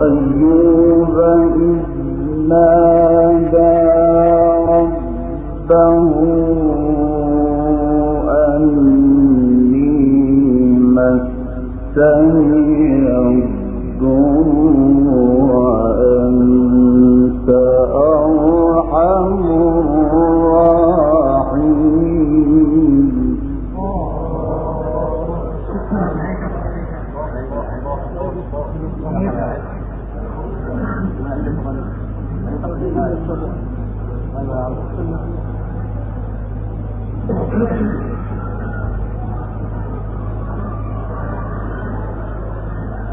وأيوب إذ نادى وأنت أرحم الراحمين.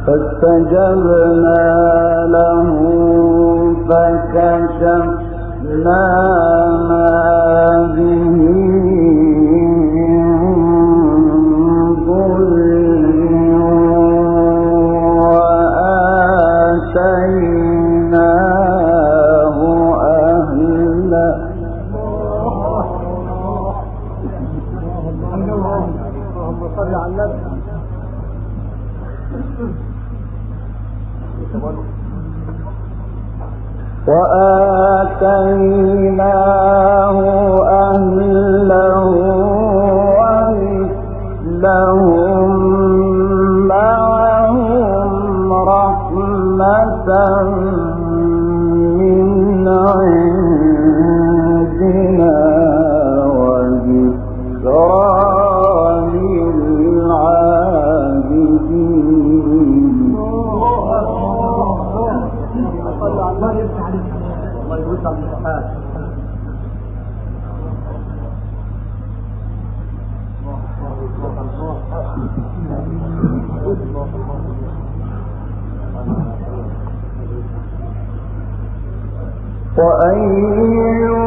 فاستجبنا له فكشفنا صل على النبي وآتيناه أهله ومثلهم معهم رحمة من عندنا وأيوب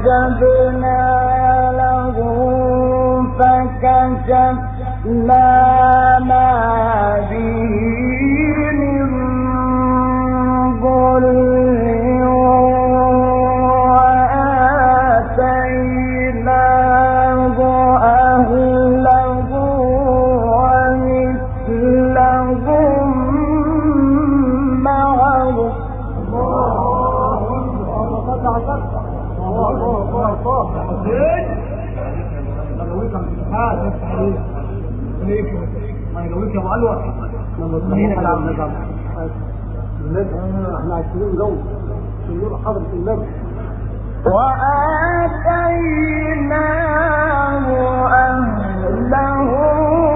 فاستجبنا له فكشفنا ما وآتيناه أهله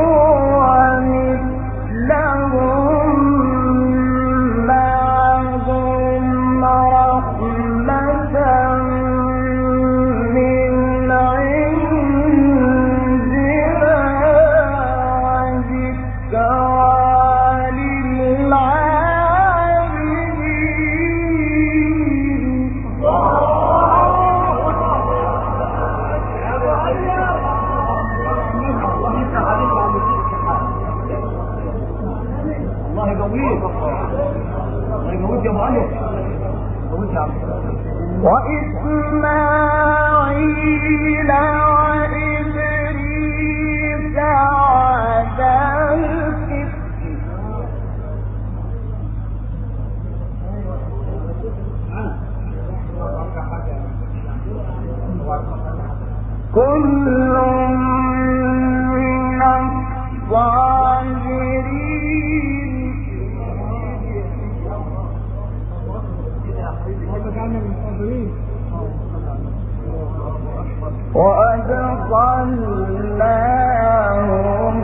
وأدخلناهم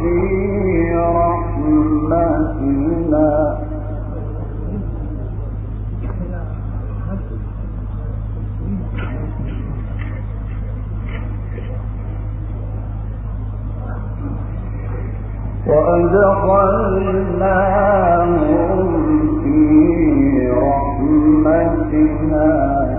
في رحمتنا. وأدخلناهم في أمتها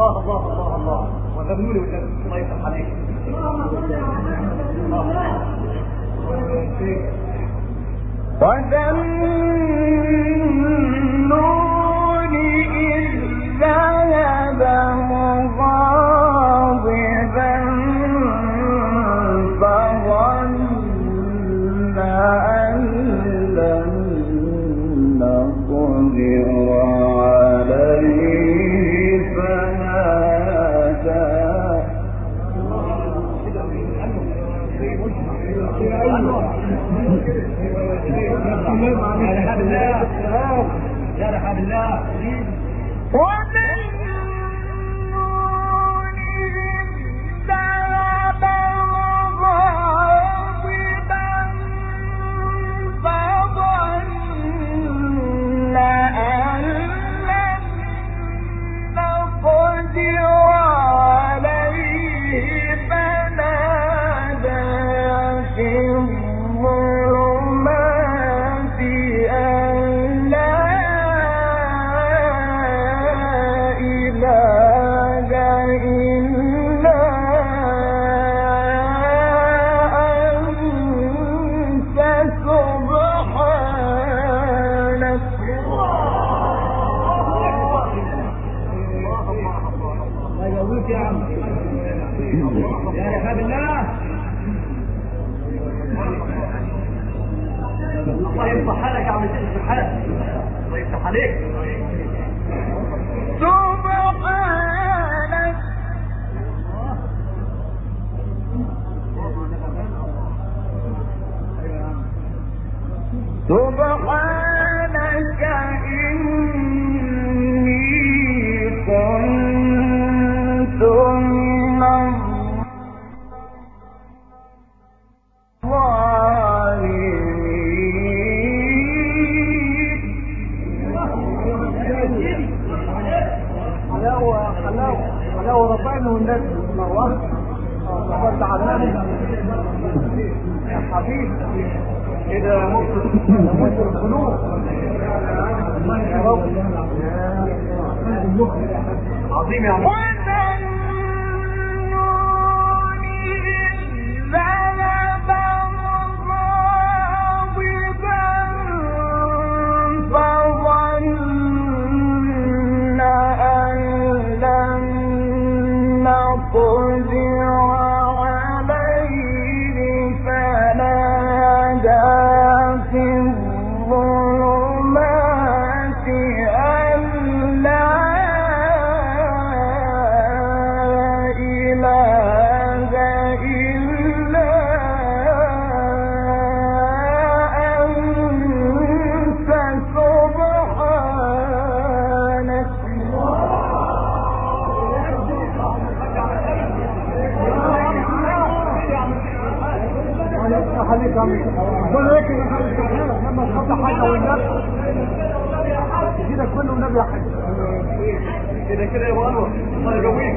الله الله الله الله يا رحاب الله يا رحاب الله يا بالله الله يفتح حالك يا عم يفتح حالك الله يفتح عليك سبحانك سبحانك يا حبيبي كده موت القلوب يا رب عظيم يا كده كده يا انور الله يقويك.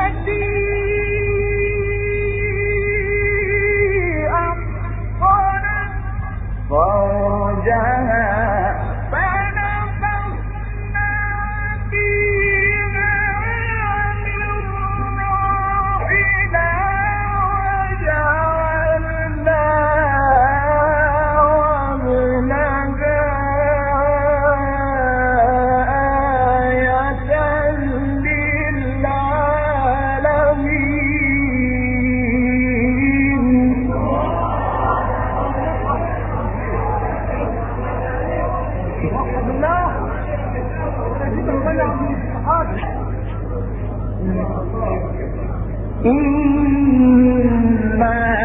إِنَّا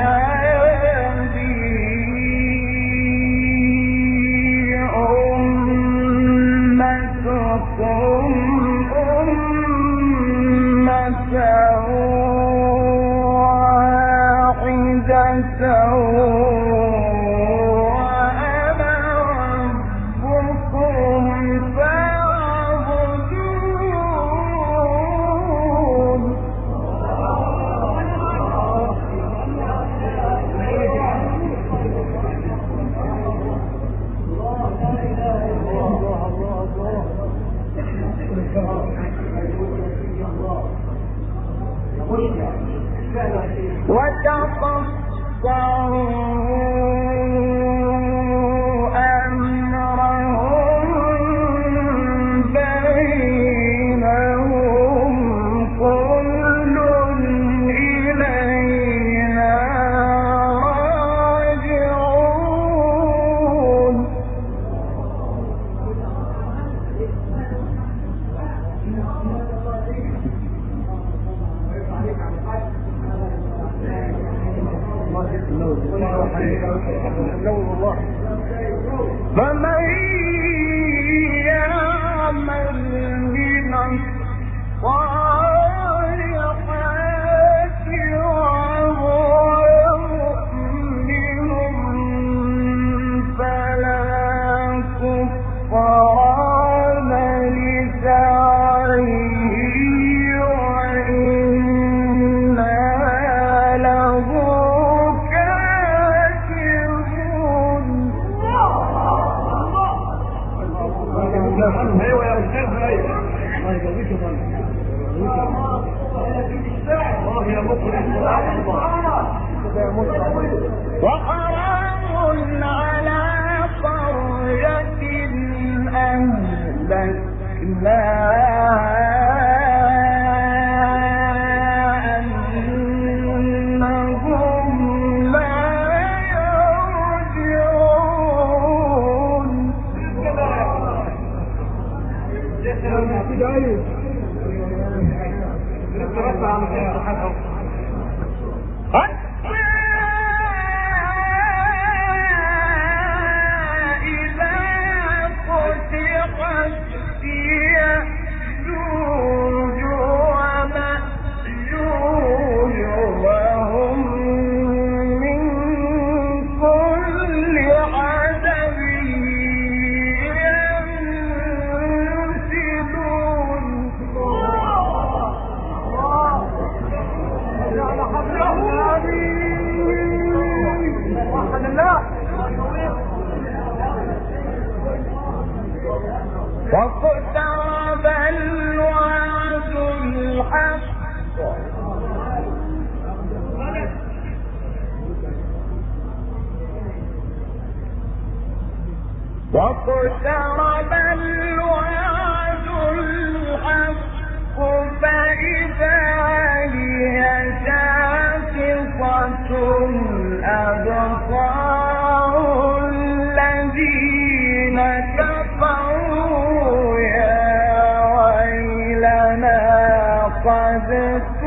من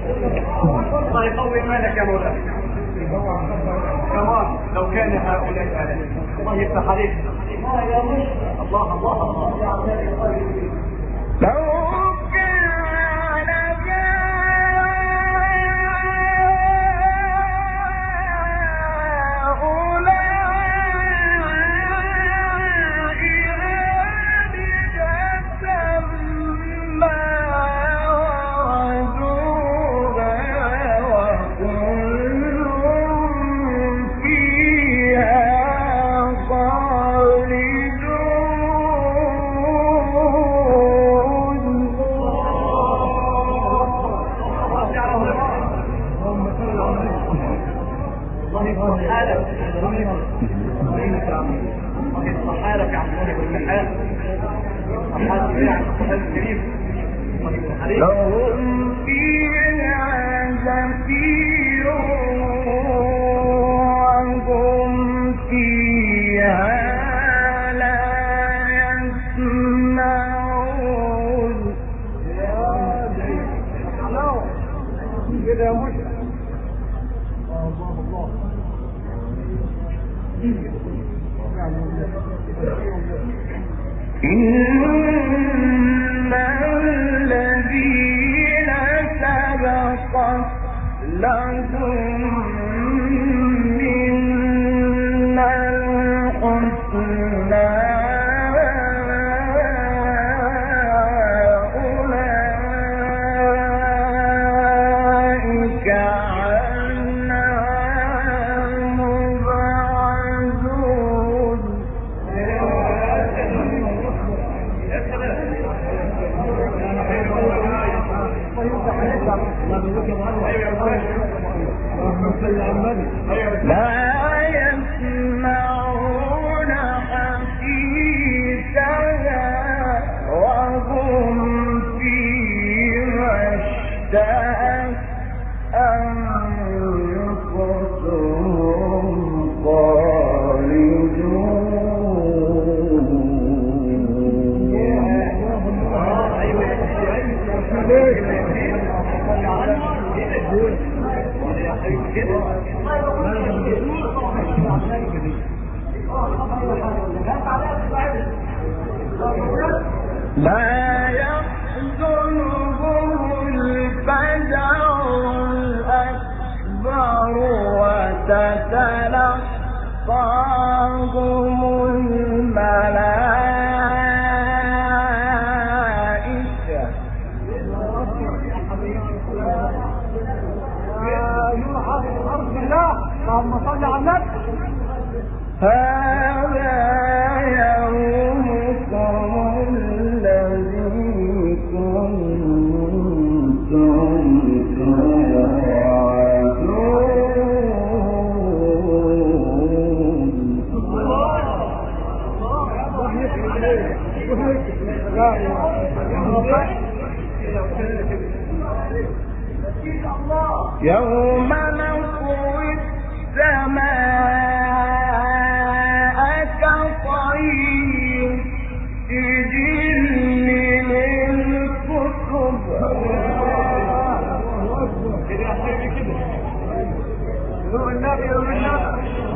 الله يقوي مالك يا مولانا. تمام. لو كان هؤلاء آلهة. الله يفتح الله الله الله. No لا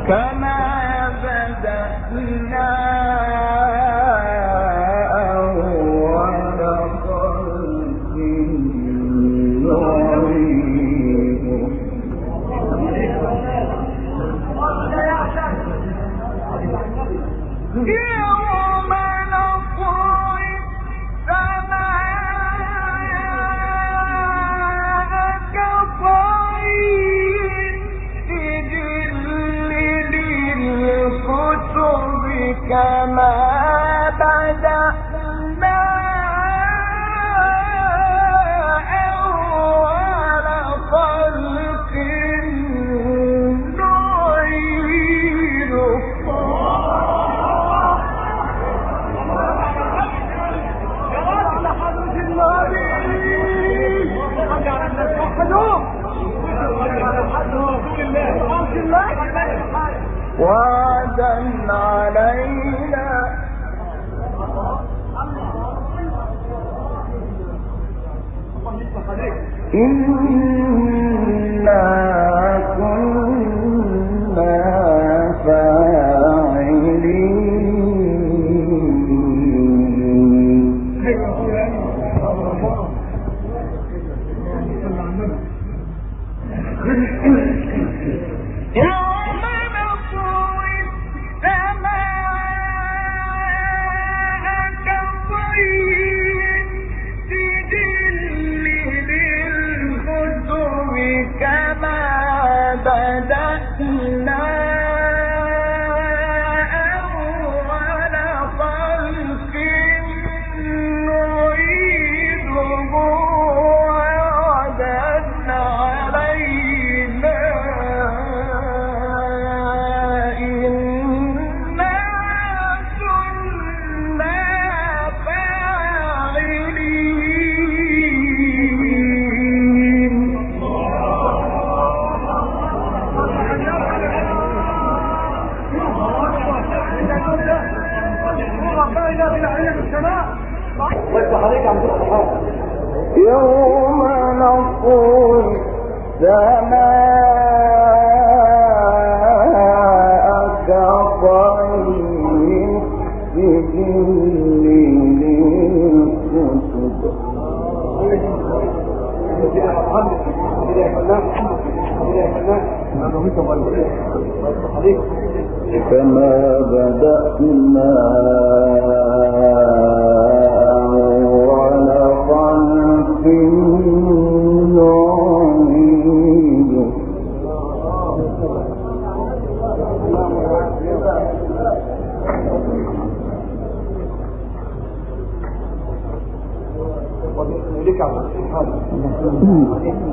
كما وعدا علينا. إنا Mm.